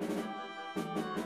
うん。